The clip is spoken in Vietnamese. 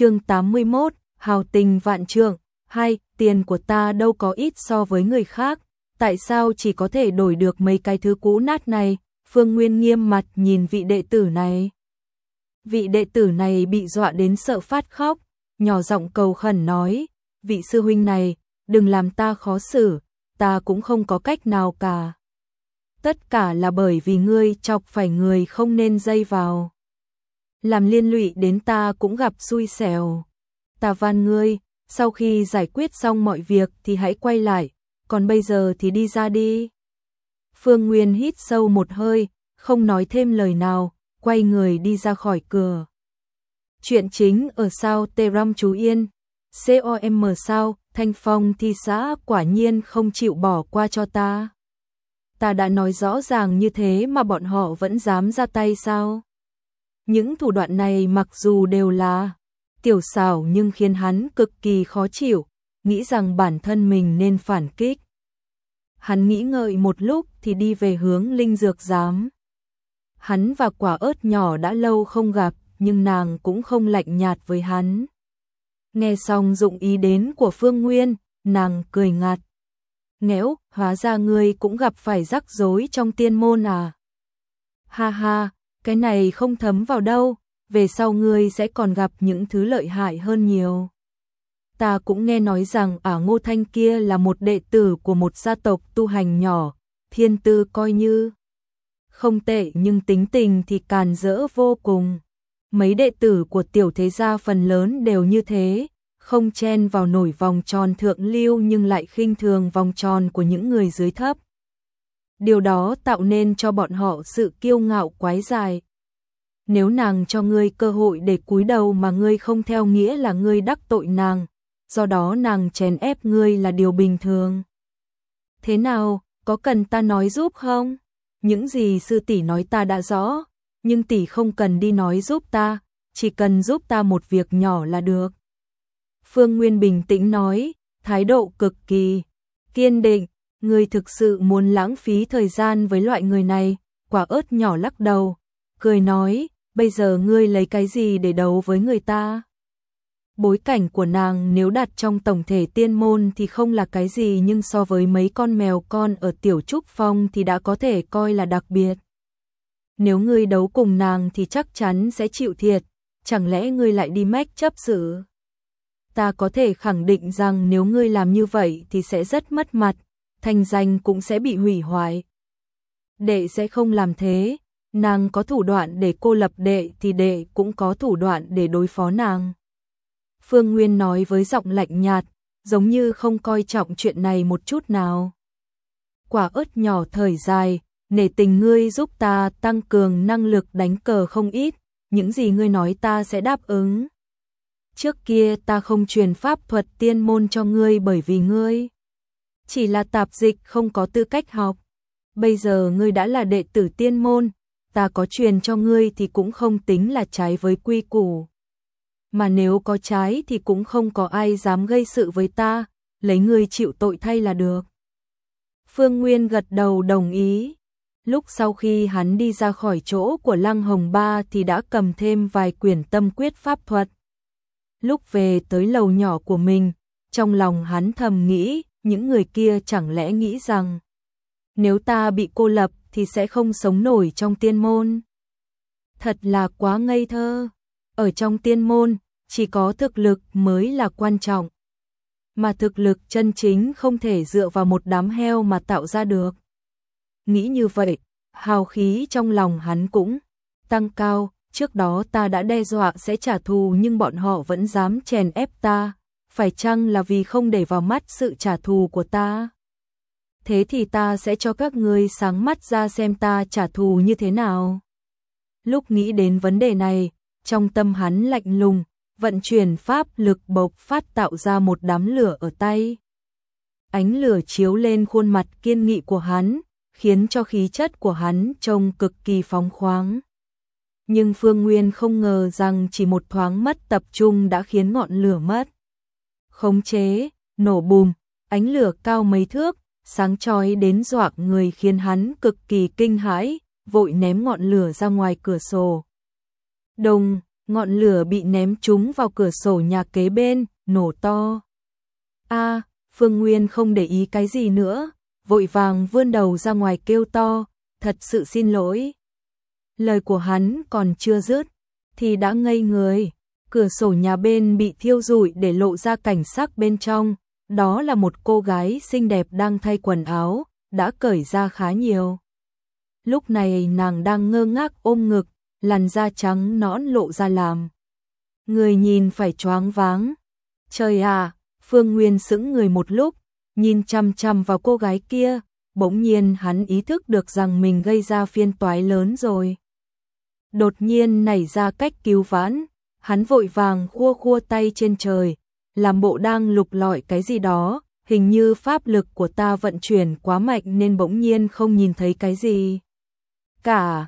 chương 81, hào tình vạn trượng, hai, tiền của ta đâu có ít so với người khác, tại sao chỉ có thể đổi được mấy cái thứ cũ nát này, Phương Nguyên nghiêm mặt nhìn vị đệ tử này. Vị đệ tử này bị dọa đến sợ phát khóc, nhỏ giọng cầu khẩn nói, vị sư huynh này, đừng làm ta khó xử, ta cũng không có cách nào cả. Tất cả là bởi vì ngươi chọc phải người không nên dây vào. Làm liên lụy đến ta cũng gặp xui xẻo. Ta van ngươi, sau khi giải quyết xong mọi việc thì hãy quay lại, còn bây giờ thì đi ra đi. Phương Nguyên hít sâu một hơi, không nói thêm lời nào, quay người đi ra khỏi cửa. Chuyện chính ở sao Teram chú Yên, COM sao, Thanh Phong thi xã quả nhiên không chịu bỏ qua cho ta. Ta đã nói rõ ràng như thế mà bọn họ vẫn dám ra tay sao? Những thủ đoạn này mặc dù đều là tiểu xảo nhưng khiến hắn cực kỳ khó chịu, nghĩ rằng bản thân mình nên phản kích. Hắn nghĩ ngợi một lúc thì đi về hướng linh dược giám. Hắn và quả ớt nhỏ đã lâu không gặp, nhưng nàng cũng không lạnh nhạt với hắn. Nghe xong dụng ý đến của Phương Nguyên, nàng cười ngặt. Nghẽo, hóa ra ngươi cũng gặp phải rắc rối trong tiên môn à. Ha ha, cái này không thấm vào đâu, về sau ngươi sẽ còn gặp những thứ lợi hại hơn nhiều. Ta cũng nghe nói rằng ả ngô thanh kia là một đệ tử của một gia tộc tu hành nhỏ, thiên tư coi như không tệ nhưng tính tình thì càn rỡ vô cùng. Mấy đệ tử của tiểu thế gia phần lớn đều như thế, không chen vào nổi vòng tròn thượng lưu nhưng lại khinh thường vòng tròn của những người dưới thấp. Điều đó tạo nên cho bọn họ sự kiêu ngạo quái dài. Nếu nàng cho ngươi cơ hội để cúi đầu mà ngươi không theo nghĩa là ngươi đắc tội nàng, do đó nàng chèn ép ngươi là điều bình thường. Thế nào, có cần ta nói giúp không? Những gì sư tỷ nói ta đã rõ, nhưng tỷ không cần đi nói giúp ta, chỉ cần giúp ta một việc nhỏ là được. Phương Nguyên bình tĩnh nói, thái độ cực kỳ kiên định, ngươi thực sự muốn lãng phí thời gian với loại người này, quả ớt nhỏ lắc đầu, cười nói, bây giờ ngươi lấy cái gì để đấu với người ta? Bối cảnh của nàng nếu đặt trong tổng thể tiên môn thì không là cái gì nhưng so với mấy con mèo con ở tiểu trúc phong thì đã có thể coi là đặc biệt. Nếu ngươi đấu cùng nàng thì chắc chắn sẽ chịu thiệt, chẳng lẽ ngươi lại đi mách chấp sự? Ta có thể khẳng định rằng nếu ngươi làm như vậy thì sẽ rất mất mặt, Thanh danh cũng sẽ bị hủy hoại. Đệ sẽ không làm thế, nàng có thủ đoạn để cô lập đệ thì đệ cũng có thủ đoạn để đối phó nàng. Phương Nguyên nói với giọng lạnh nhạt, giống như không coi trọng chuyện này một chút nào. Quả ớt nhỏ thời dài, nể tình ngươi giúp ta tăng cường năng lực đánh cờ không ít, những gì ngươi nói ta sẽ đáp ứng. Trước kia ta không truyền pháp thuật tiên môn cho ngươi bởi vì ngươi chỉ là tạp dịch không có tư cách học. Bây giờ ngươi đã là đệ tử tiên môn, ta có truyền cho ngươi thì cũng không tính là trái với quy củ. Mà nếu có trái thì cũng không có ai dám gây sự với ta, lấy ngươi chịu tội thay là được. Phương Nguyên gật đầu đồng ý. Lúc sau khi hắn đi ra khỏi chỗ của Lăng Hồng Ba thì đã cầm thêm vài quyển tâm quyết pháp thuật. Lúc về tới lầu nhỏ của mình, trong lòng hắn thầm nghĩ, những người kia chẳng lẽ nghĩ rằng nếu ta bị cô lập thì sẽ không sống nổi trong tiên môn. Thật là quá ngây thơ. Ở trong tiên môn, chỉ có thực lực mới là quan trọng. Mà thực lực chân chính không thể dựa vào một đám heo mà tạo ra được. Nghĩ như vậy, hào khí trong lòng hắn cũng tăng cao, trước đó ta đã đe dọa sẽ trả thù nhưng bọn họ vẫn dám chèn ép ta, phải chăng là vì không để vào mắt sự trả thù của ta? Thế thì ta sẽ cho các ngươi sáng mắt ra xem ta trả thù như thế nào. Lúc nghĩ đến vấn đề này, trong tâm hắn lạnh lùng, vận chuyển pháp lực bộc phát tạo ra một đám lửa ở tay. Ánh lửa chiếu lên khuôn mặt kiên nghị của hắn, khiến cho khí chất của hắn trông cực kỳ phóng khoáng. Nhưng Phương Nguyên không ngờ rằng chỉ một thoáng mất tập trung đã khiến ngọn lửa mất. Khống chế, nổ bùm, ánh lửa cao mấy thước, sáng chói đến dọa người khiến hắn cực kỳ kinh hãi, vội ném ngọn lửa ra ngoài cửa sổ. Đồng, ngọn lửa bị ném trúng vào cửa sổ nhà kế bên, nổ to. A, Phương Nguyên không để ý cái gì nữa, vội vàng vươn đầu ra ngoài kêu to, thật sự xin lỗi. Lời của hắn còn chưa dứt, thì đã ngây người, cửa sổ nhà bên bị thiêu rụi để lộ ra cảnh sắc bên trong, đó là một cô gái xinh đẹp đang thay quần áo, đã cởi ra khá nhiều. Lúc này nàng đang ngơ ngác ôm ngực, làn da trắng nõn lộ ra làm. Người nhìn phải choáng váng. Trời à, Phương Nguyên sững người một lúc, nhìn chăm chăm vào cô gái kia, bỗng nhiên hắn ý thức được rằng mình gây ra phiên toái lớn rồi. Đột nhiên nảy ra cách cứu vãn, hắn vội vàng khua khua tay trên trời, làm bộ đang lục lọi cái gì đó, hình như pháp lực của ta vận chuyển quá mạnh nên bỗng nhiên không nhìn thấy cái gì. Cả,